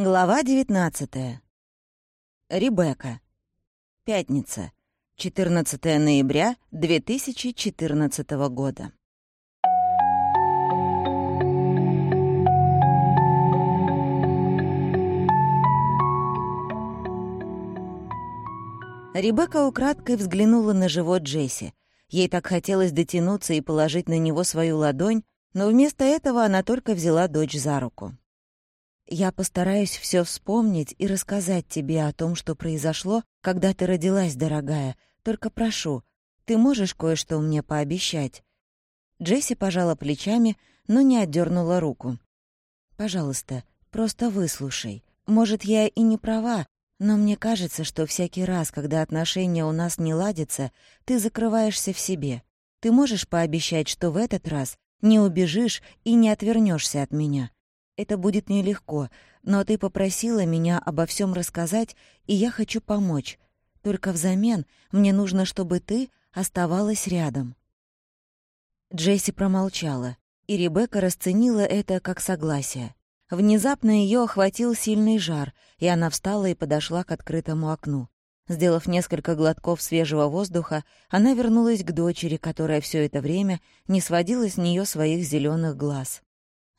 Глава 19. Ребекка. Пятница. 14 ноября 2014 года. Ребекка украдкой взглянула на живот Джесси. Ей так хотелось дотянуться и положить на него свою ладонь, но вместо этого она только взяла дочь за руку. Я постараюсь все вспомнить и рассказать тебе о том, что произошло, когда ты родилась, дорогая. Только прошу, ты можешь кое-что мне пообещать?» Джесси пожала плечами, но не отдернула руку. «Пожалуйста, просто выслушай. Может, я и не права, но мне кажется, что всякий раз, когда отношения у нас не ладятся, ты закрываешься в себе. Ты можешь пообещать, что в этот раз не убежишь и не отвернешься от меня?» Это будет нелегко, но ты попросила меня обо всем рассказать, и я хочу помочь. Только взамен мне нужно, чтобы ты оставалась рядом». Джесси промолчала, и Ребекка расценила это как согласие. Внезапно ее охватил сильный жар, и она встала и подошла к открытому окну. Сделав несколько глотков свежего воздуха, она вернулась к дочери, которая все это время не сводила с нее своих зеленых глаз.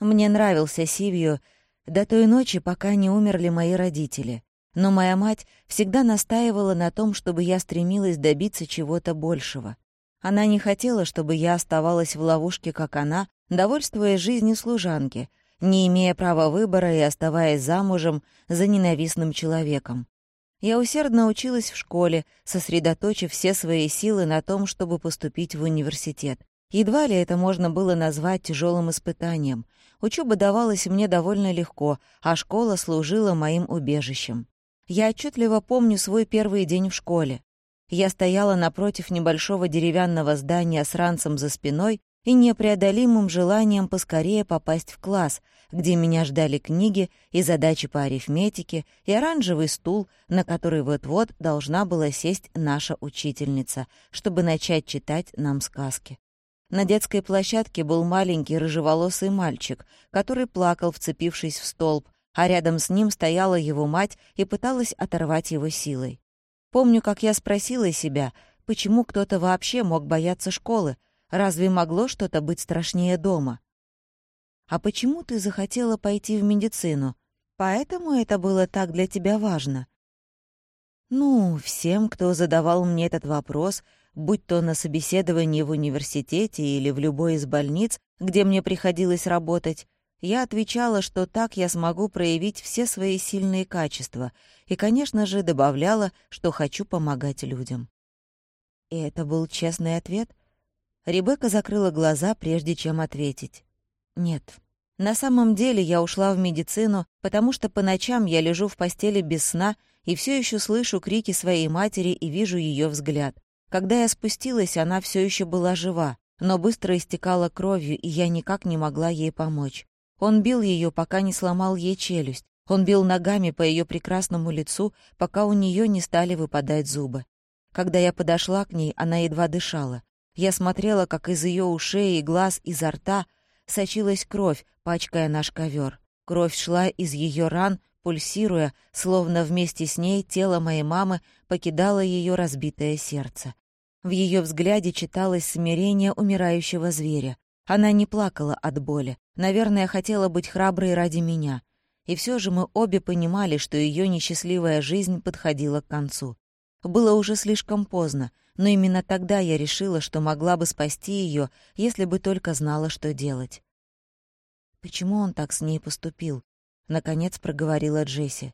Мне нравился Сивью до той ночи, пока не умерли мои родители. Но моя мать всегда настаивала на том, чтобы я стремилась добиться чего-то большего. Она не хотела, чтобы я оставалась в ловушке, как она, довольствуясь жизнью служанки, не имея права выбора и оставаясь замужем за ненавистным человеком. Я усердно училась в школе, сосредоточив все свои силы на том, чтобы поступить в университет. Едва ли это можно было назвать тяжелым испытанием. Учеба давалась мне довольно легко, а школа служила моим убежищем. Я отчетливо помню свой первый день в школе. Я стояла напротив небольшого деревянного здания с ранцем за спиной и непреодолимым желанием поскорее попасть в класс, где меня ждали книги и задачи по арифметике и оранжевый стул, на который вот-вот должна была сесть наша учительница, чтобы начать читать нам сказки. На детской площадке был маленький рыжеволосый мальчик, который плакал, вцепившись в столб, а рядом с ним стояла его мать и пыталась оторвать его силой. Помню, как я спросила себя, почему кто-то вообще мог бояться школы, разве могло что-то быть страшнее дома? «А почему ты захотела пойти в медицину? Поэтому это было так для тебя важно?» Ну, всем, кто задавал мне этот вопрос, будь то на собеседовании в университете или в любой из больниц, где мне приходилось работать, я отвечала, что так я смогу проявить все свои сильные качества и, конечно же, добавляла, что хочу помогать людям. И это был честный ответ? Ребекка закрыла глаза, прежде чем ответить. Нет. На самом деле я ушла в медицину, потому что по ночам я лежу в постели без сна и все еще слышу крики своей матери и вижу ее взгляд. Когда я спустилась, она все еще была жива, но быстро истекала кровью, и я никак не могла ей помочь. Он бил ее, пока не сломал ей челюсть. Он бил ногами по ее прекрасному лицу, пока у нее не стали выпадать зубы. Когда я подошла к ней, она едва дышала. Я смотрела, как из ее ушей и глаз, изо рта сочилась кровь, пачкая наш ковер. Кровь шла из ее ран, пульсируя, словно вместе с ней тело моей мамы покидало ее разбитое сердце. В ее взгляде читалось смирение умирающего зверя. Она не плакала от боли, наверное, хотела быть храброй ради меня. И все же мы обе понимали, что ее несчастливая жизнь подходила к концу. Было уже слишком поздно, но именно тогда я решила, что могла бы спасти ее, если бы только знала, что делать. Почему он так с ней поступил? — наконец проговорила Джесси.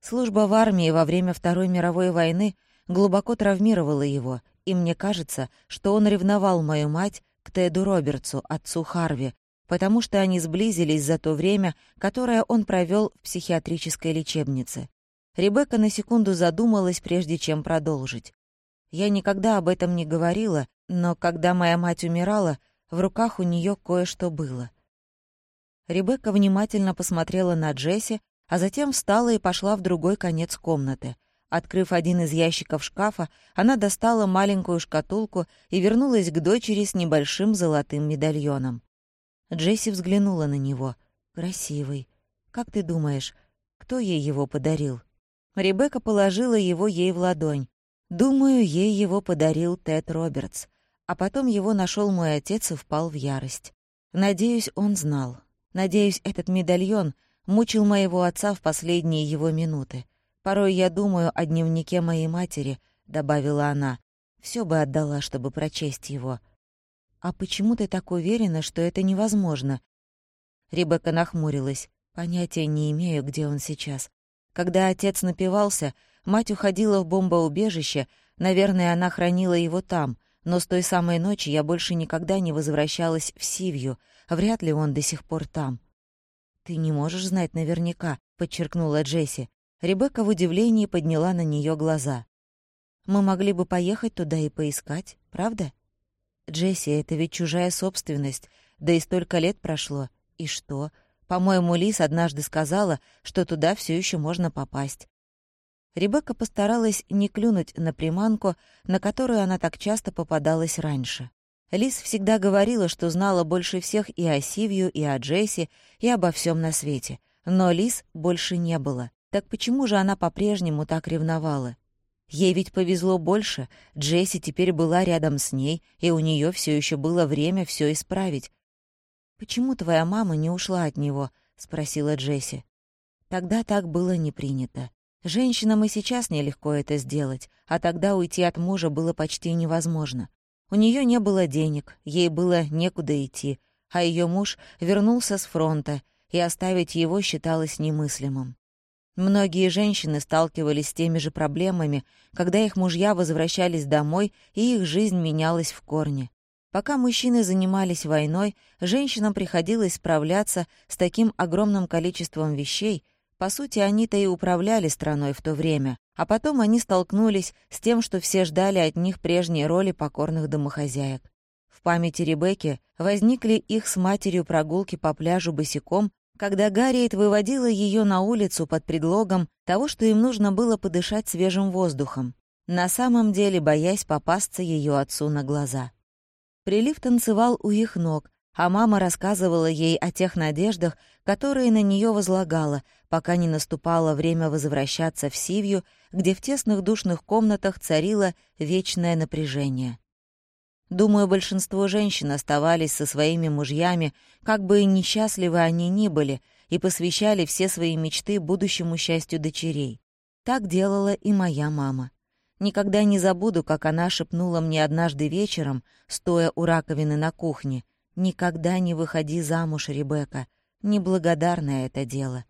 Служба в армии во время Второй мировой войны глубоко травмировала его, и мне кажется, что он ревновал мою мать к Теду Робертсу, отцу Харви, потому что они сблизились за то время, которое он провел в психиатрической лечебнице. Ребекка на секунду задумалась, прежде чем продолжить. Я никогда об этом не говорила, но когда моя мать умирала, в руках у нее кое-что было. Ребекка внимательно посмотрела на Джесси, а затем встала и пошла в другой конец комнаты. Открыв один из ящиков шкафа, она достала маленькую шкатулку и вернулась к дочери с небольшим золотым медальоном. Джесси взглянула на него. «Красивый. Как ты думаешь, Кто ей его подарил? Ребекка положила его ей в ладонь. Думаю, ей его подарил Тед Робертс. А потом его нашел мой отец и впал в ярость. Надеюсь, он знал. Надеюсь, этот медальон мучил моего отца в последние его минуты. Порой я думаю о дневнике моей матери, добавила она. Все бы отдала, чтобы прочесть его. А почему ты так уверена, что это невозможно? Ребекка нахмурилась. Понятия не имею, где он сейчас. Когда отец напивался, мать уходила в бомбоубежище, наверное, она хранила его там, но с той самой ночи я больше никогда не возвращалась в Сивью, вряд ли он до сих пор там. «Ты не можешь знать наверняка», — подчеркнула Джесси. Ребекка в удивлении подняла на нее глаза. «Мы могли бы поехать туда и поискать, правда?» «Джесси, это ведь чужая собственность, да и столько лет прошло. И что? По-моему, Лис однажды сказала, что туда все еще можно попасть. Ребекка постаралась не клюнуть на приманку, на которую она так часто попадалась раньше. Лис всегда говорила, что знала больше всех и о Сивью, и о Джесси, и обо всем на свете. Но Лис больше не было. Так почему же она по-прежнему так ревновала? Ей ведь повезло больше. Джесси теперь была рядом с ней, и у нее все еще было время все исправить. «Почему твоя мама не ушла от него?» — спросила Джесси. Тогда так было не принято. Женщинам и сейчас нелегко это сделать, а тогда уйти от мужа было почти невозможно. У нее не было денег, ей было некуда идти, а ее муж вернулся с фронта, и оставить его считалось немыслимым. Многие женщины сталкивались с теми же проблемами, когда их мужья возвращались домой, и их жизнь менялась в корне. Пока мужчины занимались войной, женщинам приходилось справляться с таким огромным количеством вещей, по сути, они-то и управляли страной в то время, а потом они столкнулись с тем, что все ждали от них прежней роли покорных домохозяек. В памяти Ребекки возникли их с матерью прогулки по пляжу босиком, когда Гарриет выводила ее на улицу под предлогом того, что им нужно было подышать свежим воздухом, на самом деле боясь попасться ее отцу на глаза. Прилив танцевал у их ног, а мама рассказывала ей о тех надеждах, которые на нее возлагала, пока не наступало время возвращаться в Сивью, где в тесных душных комнатах царило вечное напряжение. Думаю, большинство женщин оставались со своими мужьями, как бы несчастливы они ни были, и посвящали все свои мечты будущему счастью дочерей. Так делала и моя мама. Никогда не забуду, как она шепнула мне однажды вечером, стоя у раковины на кухне, «Никогда не выходи замуж, Ребекка. Неблагодарное это дело».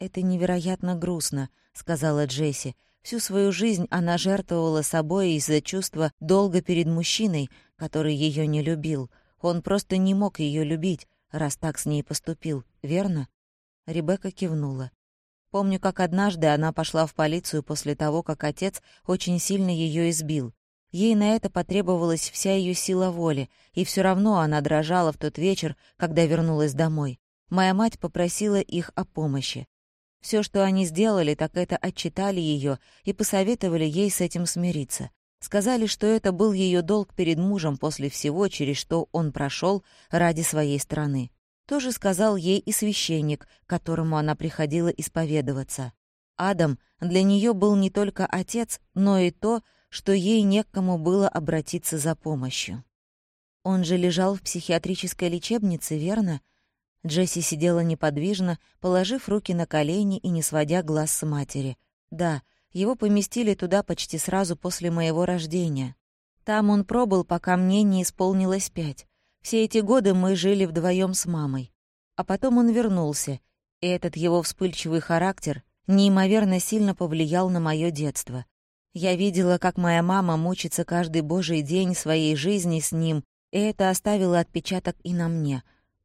«Это невероятно грустно», — сказала Джесси. Всю свою жизнь она жертвовала собой из-за чувства долга перед мужчиной, который ее не любил. Он просто не мог ее любить, раз так с ней поступил, верно? Ребекка кивнула. Помню, как однажды она пошла в полицию после того, как отец очень сильно ее избил. Ей на это потребовалась вся ее сила воли, и все равно она дрожала в тот вечер, когда вернулась домой. Моя мать попросила их о помощи. Все, что они сделали, так это отчитали ее и посоветовали ей с этим смириться. Сказали, что это был ее долг перед мужем после всего, через что он прошел ради своей страны. Тоже сказал ей и священник, которому она приходила исповедоваться. Адам для нее был не только отец, но и то, что ей не к кому было обратиться за помощью. Он же лежал в психиатрической лечебнице, верно? Джесси сидела неподвижно, положив руки на колени и не сводя глаз с матери. Да, его поместили туда почти сразу после моего рождения. Там он пробыл, пока мне не исполнилось пять. Все эти годы мы жили вдвоем с мамой. А потом он вернулся, и этот его вспыльчивый характер неимоверно сильно повлиял на мое детство. Я видела, как моя мама мучится каждый божий день своей жизни с ним, и это оставило отпечаток и на мне.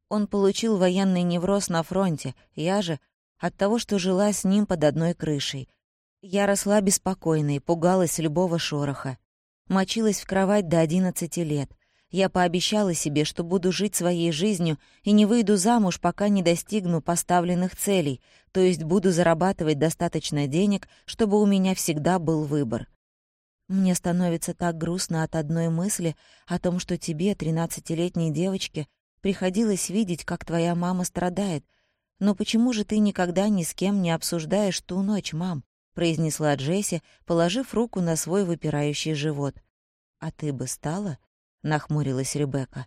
Он получил военный невроз на фронте, я же — от того, что жила с ним под одной крышей. Я росла беспокойной, пугалась любого шороха. Мочилась в кровать до одиннадцати лет — я пообещала себе, что буду жить своей жизнью и не выйду замуж, пока не достигну поставленных целей, то есть буду зарабатывать достаточно денег, чтобы у меня всегда был выбор. Мне становится так грустно от одной мысли о том, что тебе, тринадцатилетней девочке, приходилось видеть, как твоя мама страдает. «Но почему же ты никогда ни с кем не обсуждаешь ту ночь, мам?» — произнесла Джесси, положив руку на свой выпирающий живот. «А ты бы стала?» — нахмурилась Ребекка.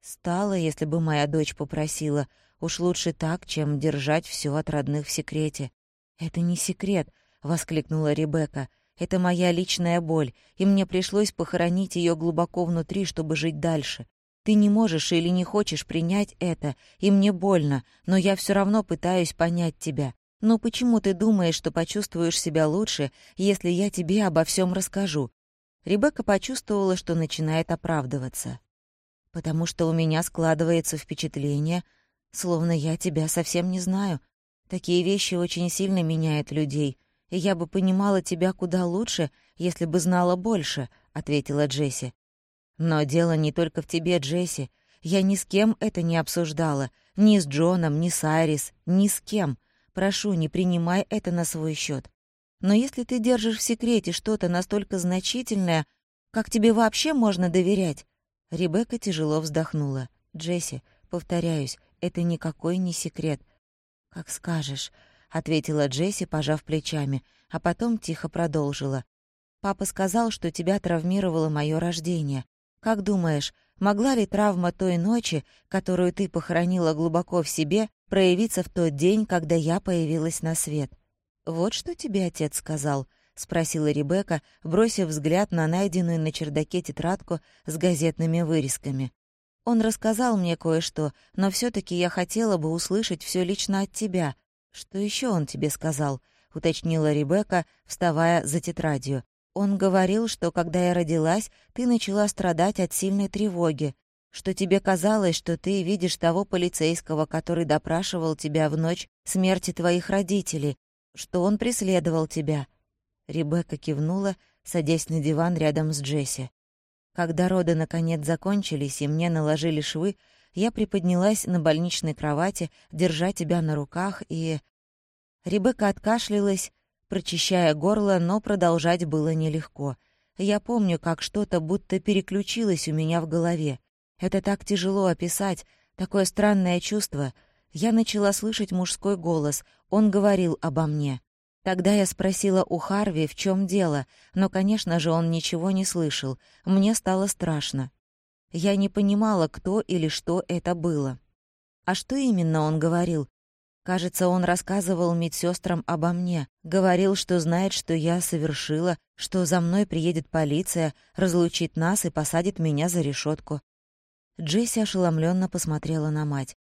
«Стала, если бы моя дочь попросила. Уж лучше так, чем держать все от родных в секрете». «Это не секрет», — воскликнула Ребекка. «Это моя личная боль, и мне пришлось похоронить ее глубоко внутри, чтобы жить дальше. Ты не можешь или не хочешь принять это, и мне больно, но я все равно пытаюсь понять тебя. Но почему ты думаешь, что почувствуешь себя лучше, если я тебе обо всем расскажу?» Ребекка почувствовала, что начинает оправдываться. «Потому что у меня складывается впечатление, словно я тебя совсем не знаю. Такие вещи очень сильно меняют людей, и я бы понимала тебя куда лучше, если бы знала больше», — ответила Джесси. Но дело не только в тебе, Джесси. Я ни с кем это не обсуждала. Ни с Джоном, ни с Айрис, ни с кем. Прошу, не принимай это на свой счет. Но если ты держишь в секрете что-то настолько значительное, как тебе вообще можно доверять?» Ребекка тяжело вздохнула. «Джесси, повторяюсь, это никакой не секрет». «Как скажешь», — ответила Джесси, пожав плечами, а потом тихо продолжила. «Папа сказал, что тебя травмировало мое рождение. Как думаешь, могла ли травма той ночи, которую ты похоронила глубоко в себе, проявиться в тот день, когда я появилась на свет? Вот что тебе отец сказал, спросила Ребекка, бросив взгляд на найденную на чердаке тетрадку с газетными вырезками. Он рассказал мне кое-что, но все таки я хотела бы услышать все лично от тебя. Что еще он тебе сказал? уточнила Ребекка, вставая за тетрадью. Он говорил, что когда я родилась, ты начала страдать от сильной тревоги, что тебе казалось, что ты видишь того полицейского, который допрашивал тебя в ночь смерти твоих родителей, что он преследовал тебя». Ребекка кивнула, садясь на диван рядом с Джесси. Когда роды наконец закончились и мне наложили швы, я приподнялась на больничной кровати, держа тебя на руках, и... Ребекка откашлялась, прочищая горло, но продолжать было нелегко. Я помню, как что-то будто переключилось у меня в голове. Это так тяжело описать, такое странное чувство. Я начала слышать мужской голос, он говорил обо мне. Тогда я спросила у Харви, в чем дело, но, конечно же, он ничего не слышал. Мне стало страшно. Я не понимала, кто или что это было. А что именно он говорил? Кажется, он рассказывал медсестрам обо мне, говорил, что знает, что я совершила, что за мной приедет полиция, разлучит нас и посадит меня за решетку. Джесси ошеломленно посмотрела на мать.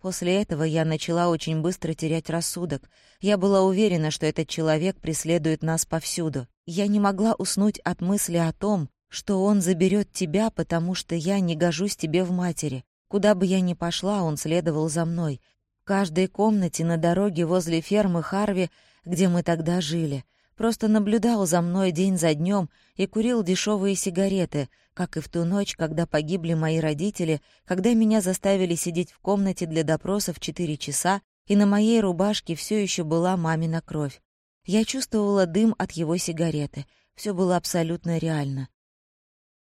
После этого я начала очень быстро терять рассудок. Я была уверена, что этот человек преследует нас повсюду. Я не могла уснуть от мысли о том, что он заберет тебя, потому что я не гожусь тебе в матери. Куда бы я ни пошла, он следовал за мной, каждой комнате на дороге возле фермы Харви, где мы тогда жили. Просто наблюдал за мной день за днем и курил дешевые сигареты, как и в ту ночь, когда погибли мои родители, когда меня заставили сидеть в комнате для допросов четыре часа, и на моей рубашке все еще была мамина кровь. Я чувствовала дым от его сигареты. Все было абсолютно реально.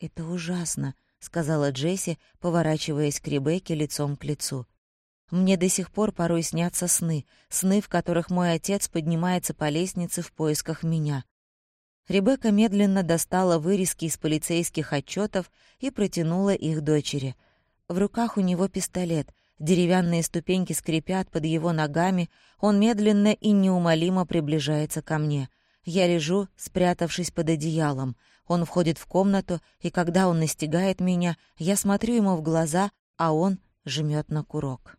«Это ужасно», — сказала Джесси, поворачиваясь к Ребекке лицом к лицу. Мне до сих пор порой снятся сны, сны, в которых мой отец поднимается по лестнице в поисках меня. Ребекка медленно достала вырезки из полицейских отчетов и протянула их дочери. В руках у него пистолет, деревянные ступеньки скрипят под его ногами, он медленно и неумолимо приближается ко мне. Я лежу, спрятавшись под одеялом. Он входит в комнату, и когда он настигает меня, я смотрю ему в глаза, а он жмет на курок.